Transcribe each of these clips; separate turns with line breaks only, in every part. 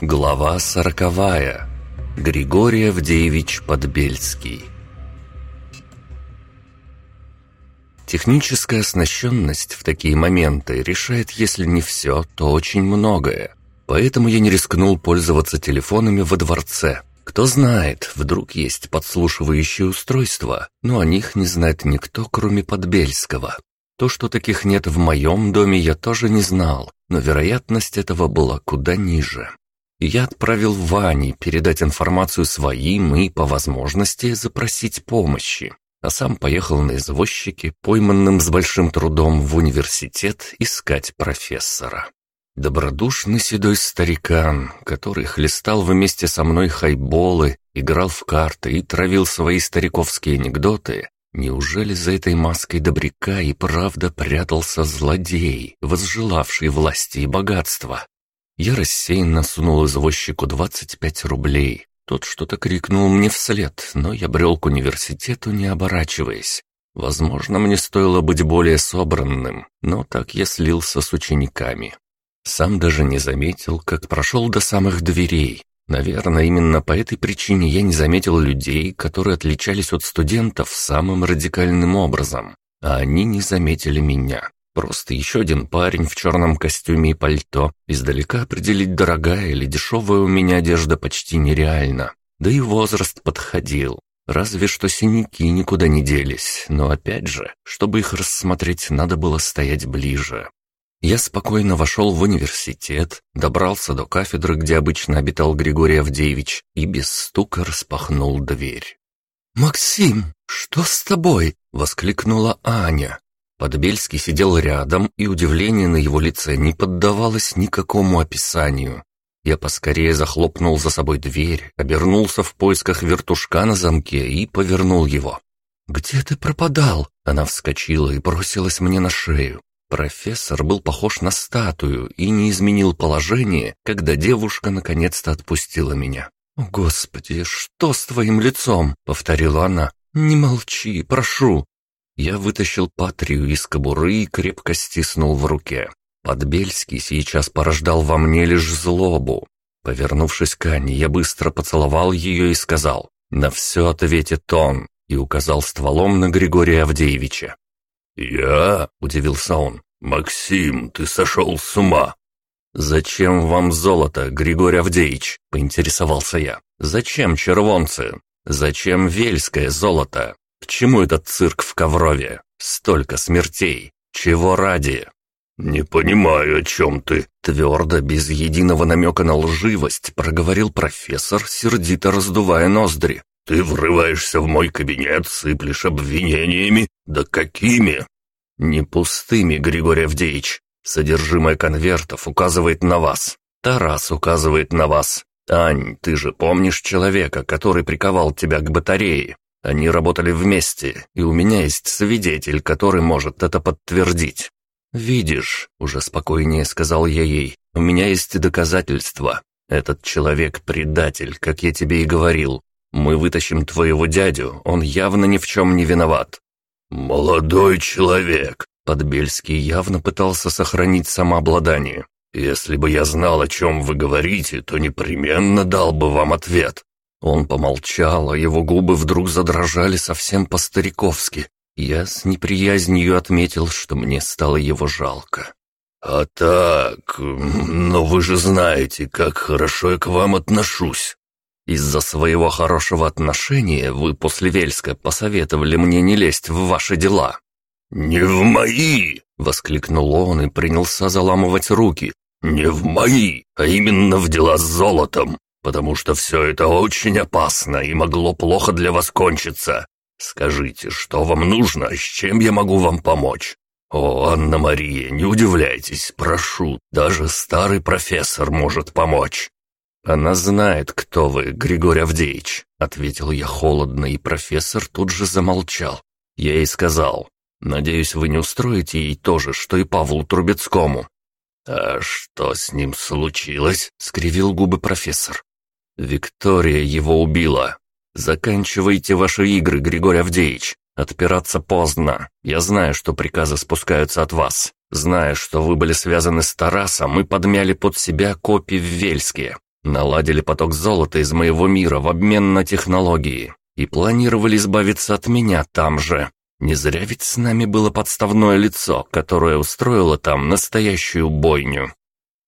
Глава сороковая. Григорий Авдеевич Подбельский. Техническая оснащенность в такие моменты решает, если не все, то очень многое. Поэтому я не рискнул пользоваться телефонами во дворце. Кто знает, вдруг есть подслушивающие устройства, но о них не знает никто, кроме Подбельского. То, что таких нет в моем доме, я тоже не знал, но вероятность этого была куда ниже. я отправил Ване передать информацию своим и, по возможности, запросить помощи. А сам поехал на извозчике, пойманным с большим трудом в университет, искать профессора. Добродушный седой старикан, который хлестал вместе со мной хайболы, играл в карты и травил свои стариковские анекдоты, неужели за этой маской добряка и правда прятался злодей, возжелавший власти и богатства? Я рассеянно сунул извозчику двадцать пять рублей. Тот что-то крикнул мне вслед, но я брел к университету, не оборачиваясь. Возможно, мне стоило быть более собранным, но так я слился с учениками. Сам даже не заметил, как прошел до самых дверей. Наверное, именно по этой причине я не заметил людей, которые отличались от студентов самым радикальным образом. А они не заметили меня. Просто еще один парень в черном костюме и пальто. Издалека определить, дорогая или дешевая у меня одежда почти нереально. Да и возраст подходил. Разве что синяки никуда не делись, но опять же, чтобы их рассмотреть, надо было стоять ближе. Я спокойно вошел в университет, добрался до кафедры, где обычно обитал Григорий Авдеевич, и без стука распахнул дверь. «Максим, что с тобой?» — воскликнула Аня. Подбельский сидел рядом, и удивление на его лице не поддавалось никакому описанию. Я поскорее захлопнул за собой дверь, обернулся в поисках вертушка на замке и повернул его. «Где ты пропадал?» Она вскочила и бросилась мне на шею. Профессор был похож на статую и не изменил положение, когда девушка наконец-то отпустила меня. «О, Господи, что с твоим лицом?» — повторила она. «Не молчи, прошу». Я вытащил Патрию из кобуры и крепко стиснул в руке. Подбельский сейчас порождал во мне лишь злобу. Повернувшись к Ане, я быстро поцеловал ее и сказал «На все ответит он» и указал стволом на Григория Авдеевича. «Я?» — удивился он. «Максим, ты сошел с ума!» «Зачем вам золото, Григорий Авдеевич?» — поинтересовался я. «Зачем червонцы? Зачем вельское золото? К чему этот цирк в Коврове? Столько смертей! Чего ради?» «Не понимаю, о чем ты», — твердо, без единого намека на лживость, проговорил профессор, сердито раздувая ноздри. Ты врываешься в мой кабинет, сыплешь обвинениями. Да какими? Не пустыми, Григорий Авдеевич. Содержимое конвертов указывает на вас. Тарас указывает на вас. Ань, ты же помнишь человека, который приковал тебя к батарее? Они работали вместе, и у меня есть свидетель, который может это подтвердить. «Видишь», — уже спокойнее сказал я ей, — «у меня есть доказательства. Этот человек предатель, как я тебе и говорил. Мы вытащим твоего дядю, он явно ни в чем не виноват». «Молодой человек!» Подбельский явно пытался сохранить самообладание. «Если бы я знал, о чем вы говорите, то непременно дал бы вам ответ». Он помолчал, а его губы вдруг задрожали совсем по-стариковски. Я с неприязнью отметил, что мне стало его жалко. «А так, но вы же знаете, как хорошо я к вам отношусь. Из-за своего хорошего отношения вы после Вельска посоветовали мне не лезть в ваши дела». «Не в мои!» — воскликнул он и принялся заламывать руки. «Не в мои, а именно в дела с золотом, потому что все это очень опасно и могло плохо для вас кончиться. Скажите, что вам нужно, с чем я могу вам помочь?» «О, Анна-Мария, не удивляйтесь, прошу, даже старый профессор может помочь». «Она знает, кто вы, Григорий Авдеевич», — ответил я холодно, и профессор тут же замолчал. Я ей сказал, «Надеюсь, вы не устроите ей то же, что и Павлу Трубецкому». «А что с ним случилось?» — скривил губы профессор. «Виктория его убила. Заканчивайте ваши игры, Григорий Авдеевич. Отпираться поздно. Я знаю, что приказы спускаются от вас. Зная, что вы были связаны с Тарасом, мы подмяли под себя копии в Вельске. Наладили поток золота из моего мира в обмен на технологии. И планировали избавиться от меня там же. Не зря ведь с нами было подставное лицо, которое устроило там настоящую бойню.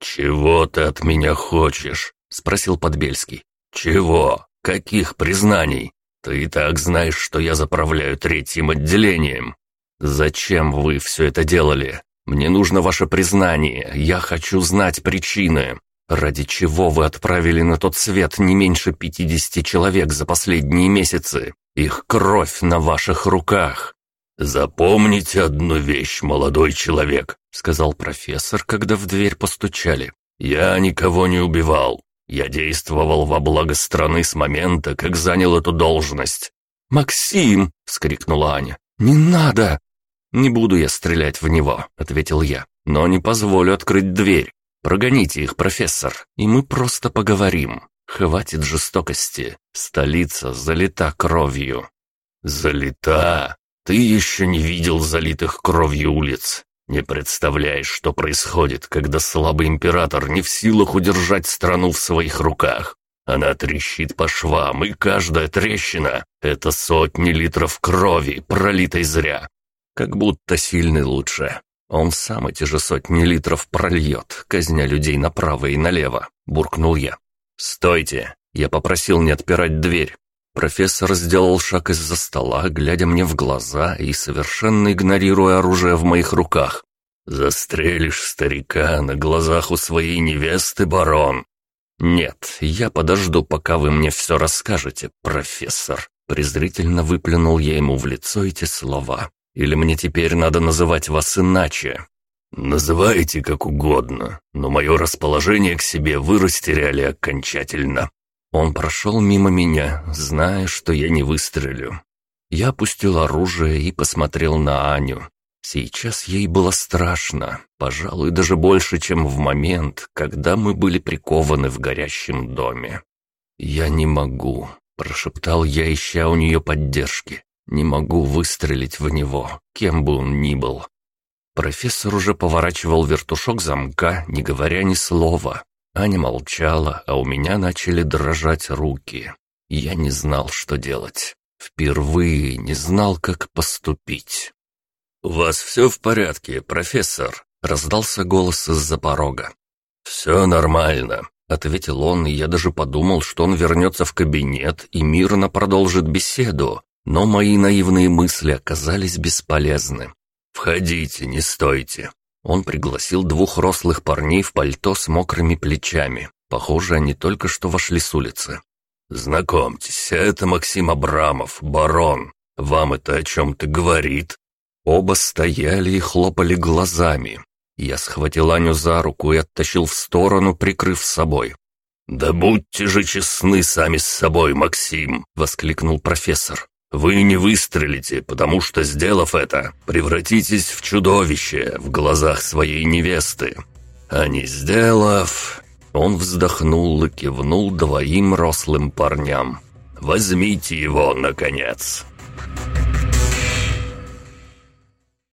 «Чего ты от меня хочешь?» — спросил Подбельский. «Чего? Каких признаний? Ты и так знаешь, что я заправляю третьим отделением. Зачем вы все это делали? Мне нужно ваше признание, я хочу знать причины. Ради чего вы отправили на тот свет не меньше пятидесяти человек за последние месяцы? Их кровь на ваших руках. «Запомните одну вещь, молодой человек», — сказал профессор, когда в дверь постучали. «Я никого не убивал. Я действовал во благо страны с момента, как занял эту должность». «Максим!» — вскрикнула Аня. «Не надо!» «Не буду я стрелять в него», — ответил я. «Но не позволю открыть дверь. Прогоните их, профессор, и мы просто поговорим. Хватит жестокости. Столица залита кровью». «Залита?» Ты еще не видел залитых кровью улиц. Не представляешь, что происходит, когда слабый император не в силах удержать страну в своих руках. Она трещит по швам, и каждая трещина — это сотни литров крови, пролитой зря. Как будто сильный лучше. Он сам эти же сотни литров прольет, казня людей направо и налево, буркнул я. «Стойте!» Я попросил не отпирать дверь. Профессор сделал шаг из-за стола, глядя мне в глаза и совершенно игнорируя оружие в моих руках. «Застрелишь старика на глазах у своей невесты, барон?» «Нет, я подожду, пока вы мне все расскажете, профессор». Презрительно выплюнул я ему в лицо эти слова. «Или мне теперь надо называть вас иначе?» «Называйте как угодно, но мое расположение к себе вы растеряли окончательно. Он прошел мимо меня, зная, что я не выстрелю. Я опустил оружие и посмотрел на Аню. Сейчас ей было страшно, пожалуй, даже больше, чем в момент, когда мы были прикованы в горящем доме. «Я не могу», — прошептал я, ища у нее поддержки. «Не могу выстрелить в него, кем бы он ни был». Профессор уже поворачивал вертушок замка, не говоря ни слова. Аня молчала, а у меня начали дрожать руки. Я не знал, что делать. Впервые не знал, как поступить. «У вас все в порядке, профессор?» — раздался голос из-за порога. «Все нормально», — ответил он, и я даже подумал, что он вернется в кабинет и мирно продолжит беседу, но мои наивные мысли оказались бесполезны. «Входите, не стойте. Он пригласил двух рослых парней в пальто с мокрыми плечами. Похоже, они только что вошли с улицы. «Знакомьтесь, это Максим Абрамов, барон. Вам это о чем-то говорит?» Оба стояли и хлопали глазами. Я схватил Аню за руку и оттащил в сторону, прикрыв собой. «Да будьте же честны сами с собой, Максим!» — воскликнул профессор. Вы не выстрелите, потому что, сделав это, превратитесь в чудовище в глазах своей невесты. А не сделав...» Он вздохнул и кивнул двоим рослым парням. «Возьмите его, наконец!»